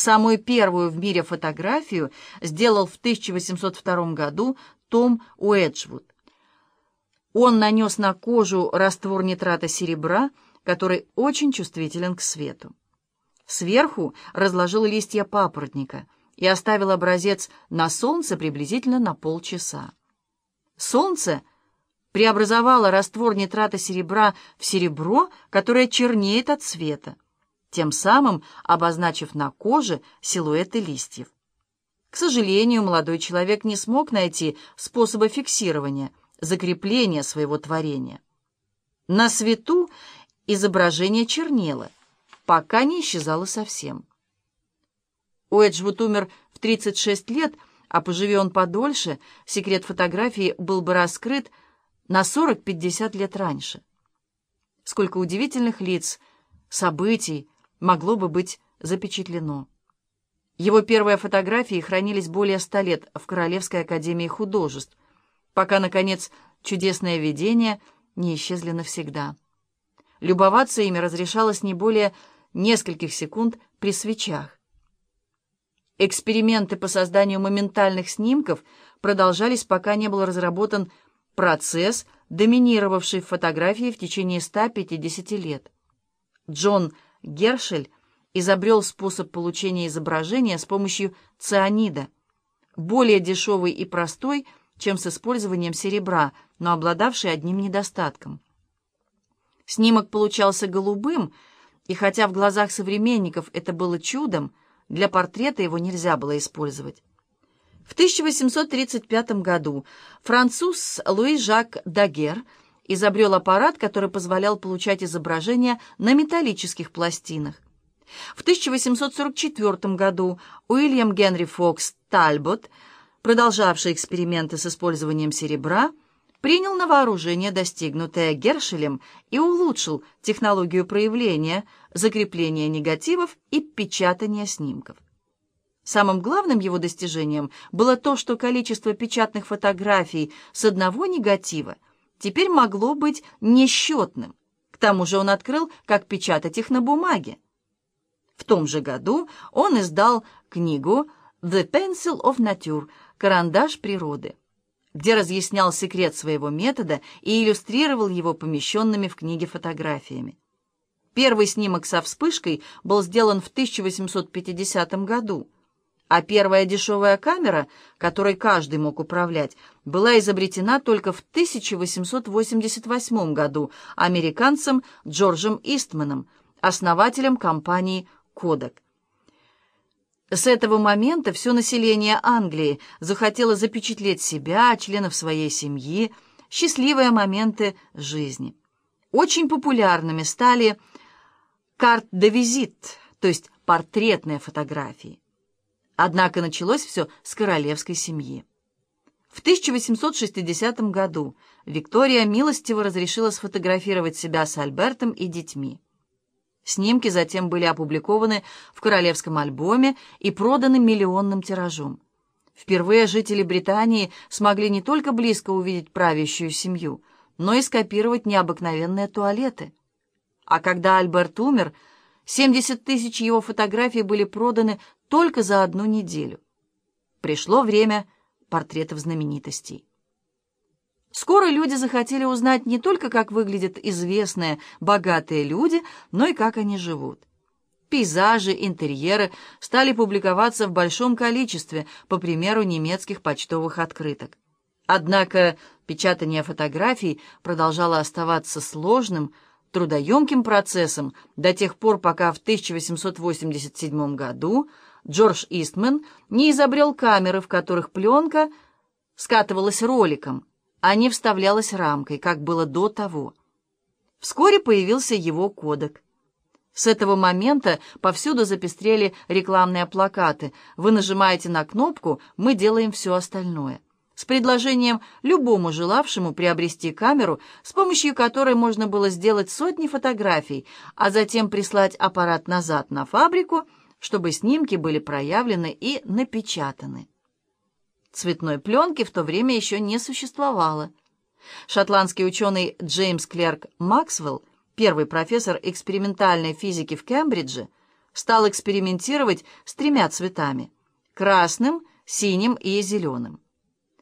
Самую первую в мире фотографию сделал в 1802 году Том Уэджвуд. Он нанес на кожу раствор нитрата серебра, который очень чувствителен к свету. Сверху разложил листья папоротника и оставил образец на солнце приблизительно на полчаса. Солнце преобразовало раствор нитрата серебра в серебро, которое чернеет от света, тем самым обозначив на коже силуэты листьев. К сожалению, молодой человек не смог найти способа фиксирования, закрепления своего творения. На свету изображение чернело, пока не исчезало совсем. Уэджвуд умер в 36 лет, а поживи он подольше, секрет фотографии был бы раскрыт на 40-50 лет раньше. Сколько удивительных лиц, событий могло бы быть запечатлено. Его первые фотографии хранились более ста лет в Королевской академии художеств, пока, наконец, чудесное видение не исчезли навсегда. Любоваться ими разрешалось не более нескольких секунд при свечах. Эксперименты по созданию моментальных снимков продолжались, пока не был разработан процесс, доминировавший в фотографии в течение 150 лет. Джон Гершель изобрел способ получения изображения с помощью цианида, более дешевый и простой, чем с использованием серебра, но обладавший одним недостатком. Снимок получался голубым, и хотя в глазах современников это было чудом, для портрета его нельзя было использовать. В 1835 году француз Луи Жак Дагер изобрел аппарат, который позволял получать изображения на металлических пластинах. В 1844 году Уильям Генри Фокс Тальбот, продолжавший эксперименты с использованием серебра, принял на вооружение достигнутое Гершелем и улучшил технологию проявления, закрепления негативов и печатания снимков. Самым главным его достижением было то, что количество печатных фотографий с одного негатива теперь могло быть несчетным. К тому же он открыл, как печатать их на бумаге. В том же году он издал книгу «The Pencil of Nature» — «Карандаш природы», где разъяснял секрет своего метода и иллюстрировал его помещенными в книге фотографиями. Первый снимок со вспышкой был сделан в 1850 году — а первая дешевая камера, которой каждый мог управлять, была изобретена только в 1888 году американцем Джорджем Истманом, основателем компании «Кодек». С этого момента все население Англии захотело запечатлеть себя, членов своей семьи, счастливые моменты жизни. Очень популярными стали карт-де-визит, то есть портретные фотографии. Однако началось все с королевской семьи. В 1860 году Виктория милостиво разрешила сфотографировать себя с Альбертом и детьми. Снимки затем были опубликованы в королевском альбоме и проданы миллионным тиражом. Впервые жители Британии смогли не только близко увидеть правящую семью, но и скопировать необыкновенные туалеты. А когда Альберт умер, 70 тысяч его фотографий были проданы только за одну неделю. Пришло время портретов знаменитостей. Скоро люди захотели узнать не только, как выглядят известные, богатые люди, но и как они живут. Пейзажи, интерьеры стали публиковаться в большом количестве, по примеру немецких почтовых открыток. Однако печатание фотографий продолжало оставаться сложным, трудоемким процессом до тех пор, пока в 1887 году Джордж Истман не изобрел камеры, в которых пленка скатывалась роликом, а не вставлялась рамкой, как было до того. Вскоре появился его кодек. С этого момента повсюду запестрели рекламные плакаты. Вы нажимаете на кнопку, мы делаем все остальное. С предложением любому желавшему приобрести камеру, с помощью которой можно было сделать сотни фотографий, а затем прислать аппарат назад на фабрику – чтобы снимки были проявлены и напечатаны. Цветной пленки в то время еще не существовало. Шотландский ученый Джеймс Клерк Максвелл, первый профессор экспериментальной физики в Кембридже, стал экспериментировать с тремя цветами — красным, синим и зеленым.